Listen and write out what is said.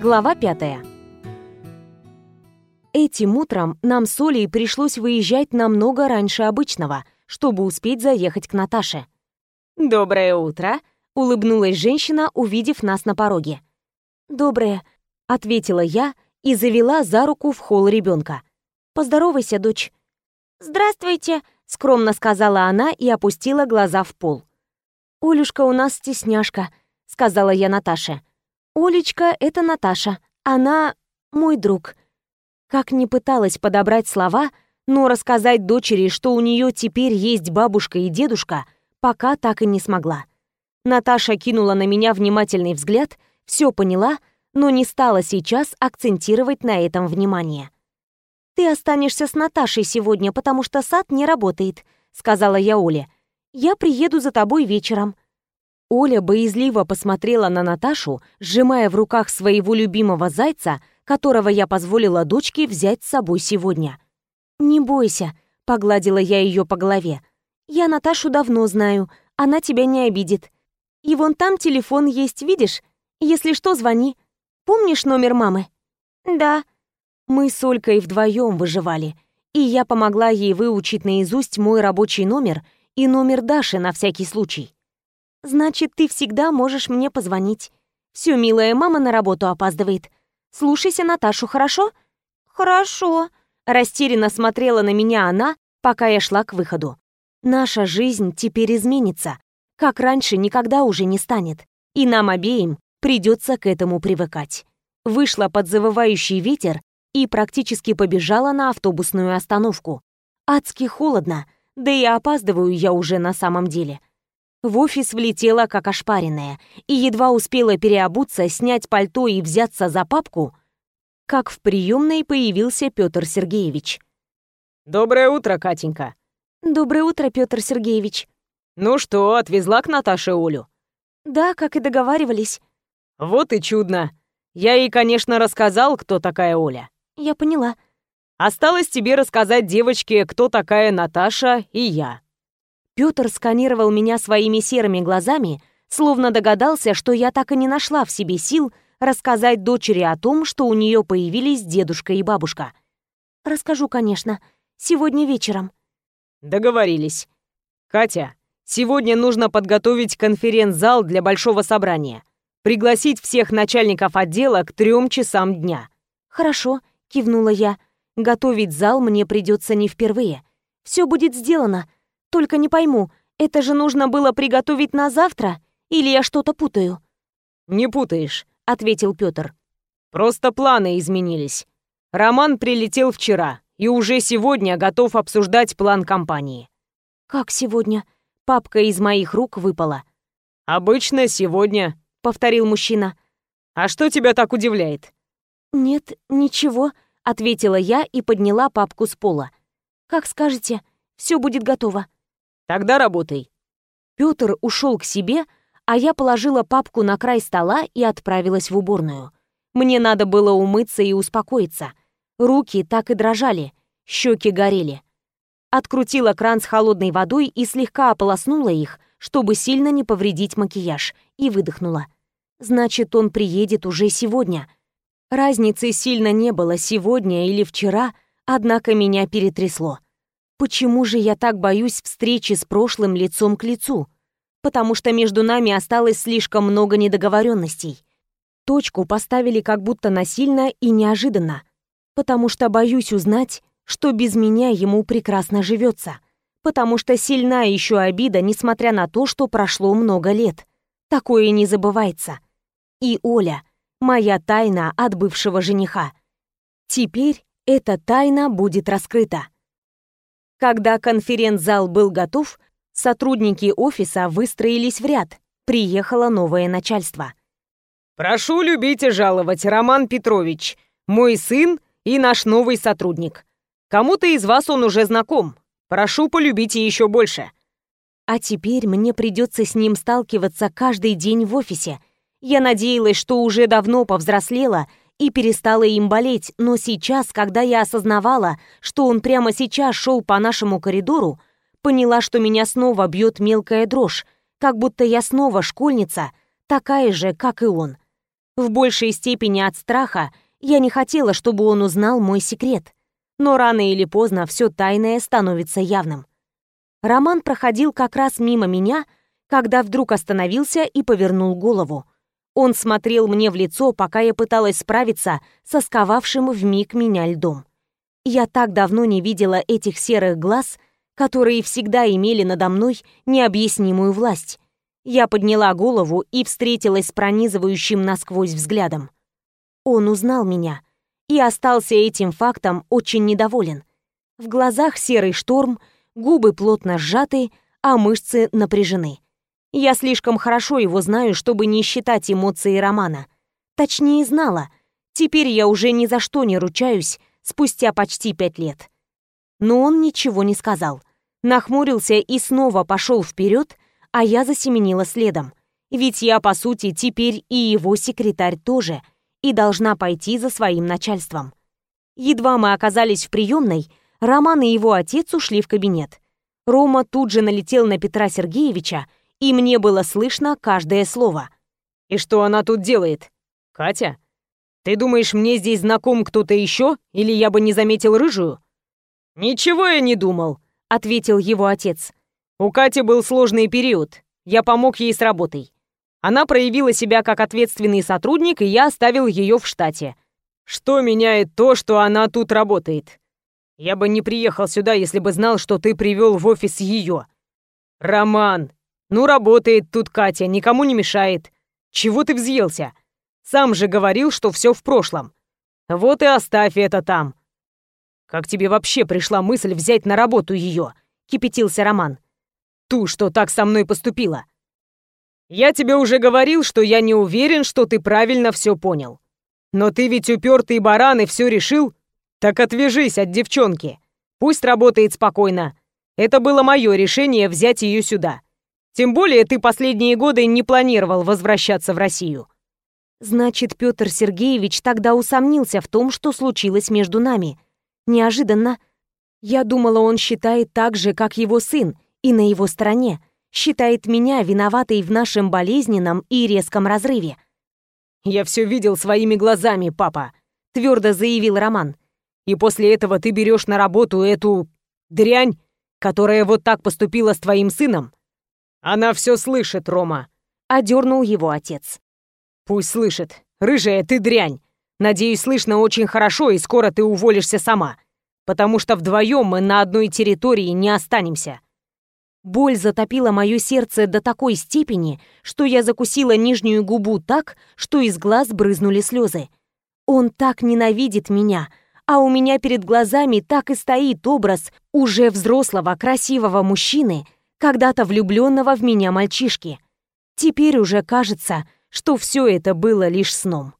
Глава пятая. Этим утром нам с Олей пришлось выезжать намного раньше обычного, чтобы успеть заехать к Наташе. «Доброе утро!» — улыбнулась женщина, увидев нас на пороге. «Доброе», — ответила я и завела за руку в холл ребенка. «Поздоровайся, дочь». «Здравствуйте», — скромно сказала она и опустила глаза в пол. «Олюшка у нас стесняшка», — сказала я Наташе. «Олечка — это Наташа. Она мой друг». Как ни пыталась подобрать слова, но рассказать дочери, что у нее теперь есть бабушка и дедушка, пока так и не смогла. Наташа кинула на меня внимательный взгляд, все поняла, но не стала сейчас акцентировать на этом внимание. «Ты останешься с Наташей сегодня, потому что сад не работает», — сказала я Оле. «Я приеду за тобой вечером». Оля боязливо посмотрела на Наташу, сжимая в руках своего любимого зайца, которого я позволила дочке взять с собой сегодня. «Не бойся», — погладила я ее по голове. «Я Наташу давно знаю, она тебя не обидит. И вон там телефон есть, видишь? Если что, звони. Помнишь номер мамы?» «Да». Мы с Олькой вдвоем выживали, и я помогла ей выучить наизусть мой рабочий номер и номер Даши на всякий случай. Значит, ты всегда можешь мне позвонить. Все, милая, мама на работу опаздывает. Слушайся Наташу, хорошо? Хорошо. Растерянно смотрела на меня она, пока я шла к выходу. Наша жизнь теперь изменится. Как раньше никогда уже не станет. И нам обеим придется к этому привыкать. Вышла под завывающий ветер и практически побежала на автобусную остановку. Адски холодно, да и опаздываю я уже на самом деле. В офис влетела как ошпаренная и едва успела переобуться, снять пальто и взяться за папку, как в приемной появился Петр Сергеевич. «Доброе утро, Катенька!» «Доброе утро, Петр Сергеевич!» «Ну что, отвезла к Наташе Олю?» «Да, как и договаривались». «Вот и чудно. Я ей, конечно, рассказал, кто такая Оля». «Я поняла». «Осталось тебе рассказать девочке, кто такая Наташа и я». Пётр сканировал меня своими серыми глазами, словно догадался, что я так и не нашла в себе сил рассказать дочери о том, что у нее появились дедушка и бабушка. «Расскажу, конечно. Сегодня вечером». «Договорились. Катя, сегодня нужно подготовить конференц-зал для большого собрания. Пригласить всех начальников отдела к трем часам дня». «Хорошо», — кивнула я. «Готовить зал мне придется не впервые. Все будет сделано. Только не пойму, это же нужно было приготовить на завтра? Или я что-то путаю?» «Не путаешь», — ответил Пётр. «Просто планы изменились. Роман прилетел вчера и уже сегодня готов обсуждать план компании». «Как сегодня?» Папка из моих рук выпала. «Обычно сегодня», — повторил мужчина. «А что тебя так удивляет?» «Нет, ничего», — ответила я и подняла папку с пола. «Как скажете, все будет готово». Тогда работай. Пётр ушел к себе, а я положила папку на край стола и отправилась в уборную. Мне надо было умыться и успокоиться. Руки так и дрожали, щеки горели. Открутила кран с холодной водой и слегка ополоснула их, чтобы сильно не повредить макияж, и выдохнула. Значит, он приедет уже сегодня. Разницы сильно не было сегодня или вчера, однако меня перетрясло. Почему же я так боюсь встречи с прошлым лицом к лицу? Потому что между нами осталось слишком много недоговоренностей. Точку поставили как будто насильно и неожиданно. Потому что боюсь узнать, что без меня ему прекрасно живется. Потому что сильна еще обида, несмотря на то, что прошло много лет. Такое не забывается. И Оля, моя тайна от бывшего жениха. Теперь эта тайна будет раскрыта. Когда конференц-зал был готов, сотрудники офиса выстроились в ряд. Приехало новое начальство. «Прошу любить и жаловать, Роман Петрович, мой сын и наш новый сотрудник. Кому-то из вас он уже знаком. Прошу полюбить еще больше». А теперь мне придется с ним сталкиваться каждый день в офисе. Я надеялась, что уже давно повзрослела и перестала им болеть, но сейчас, когда я осознавала, что он прямо сейчас шел по нашему коридору, поняла, что меня снова бьет мелкая дрожь, как будто я снова школьница, такая же, как и он. В большей степени от страха я не хотела, чтобы он узнал мой секрет. Но рано или поздно все тайное становится явным. Роман проходил как раз мимо меня, когда вдруг остановился и повернул голову. Он смотрел мне в лицо, пока я пыталась справиться со сковавшим вмиг меня льдом. Я так давно не видела этих серых глаз, которые всегда имели надо мной необъяснимую власть. Я подняла голову и встретилась с пронизывающим насквозь взглядом. Он узнал меня и остался этим фактом очень недоволен. В глазах серый шторм, губы плотно сжаты, а мышцы напряжены. Я слишком хорошо его знаю, чтобы не считать эмоции Романа. Точнее, знала. Теперь я уже ни за что не ручаюсь, спустя почти пять лет. Но он ничего не сказал. Нахмурился и снова пошел вперед, а я засеменила следом. Ведь я, по сути, теперь и его секретарь тоже, и должна пойти за своим начальством. Едва мы оказались в приемной, Роман и его отец ушли в кабинет. Рома тут же налетел на Петра Сергеевича, и мне было слышно каждое слово. «И что она тут делает? Катя? Ты думаешь, мне здесь знаком кто-то еще, или я бы не заметил рыжую?» «Ничего я не думал», — ответил его отец. «У Кати был сложный период. Я помог ей с работой. Она проявила себя как ответственный сотрудник, и я оставил ее в штате. Что меняет то, что она тут работает? Я бы не приехал сюда, если бы знал, что ты привел в офис ее. Роман, ну работает тут Катя, никому не мешает. Чего ты взъелся? Сам же говорил, что все в прошлом. Вот и оставь это там. Как тебе вообще пришла мысль взять на работу ее? Кипятился Роман. Ту, что так со мной поступила. Я тебе уже говорил, что я не уверен, что ты правильно все понял. Но ты ведь упертый баран и все решил? Так отвяжись от девчонки. Пусть работает спокойно. Это было мое решение взять ее сюда. Тем более ты последние годы не планировал возвращаться в Россию. Значит, Петр Сергеевич тогда усомнился в том, что случилось между нами. Неожиданно. Я думала, он считает так же, как его сын, и на его стороне считает меня виноватой в нашем болезненном и резком разрыве. «Я все видел своими глазами, папа», — твердо заявил Роман. «И после этого ты берешь на работу эту... дрянь, которая вот так поступила с твоим сыном?» «Она все слышит, Рома», — одернул его отец. «Пусть слышит. Рыжая, ты дрянь. Надеюсь, слышно очень хорошо, и скоро ты уволишься сама. Потому что вдвоем мы на одной территории не останемся. Боль затопила мое сердце до такой степени, что я закусила нижнюю губу так, что из глаз брызнули слезы. Он так ненавидит меня, а у меня перед глазами так и стоит образ уже взрослого, красивого мужчины, когда-то влюбленного в меня мальчишки. Теперь уже кажется, что все это было лишь сном.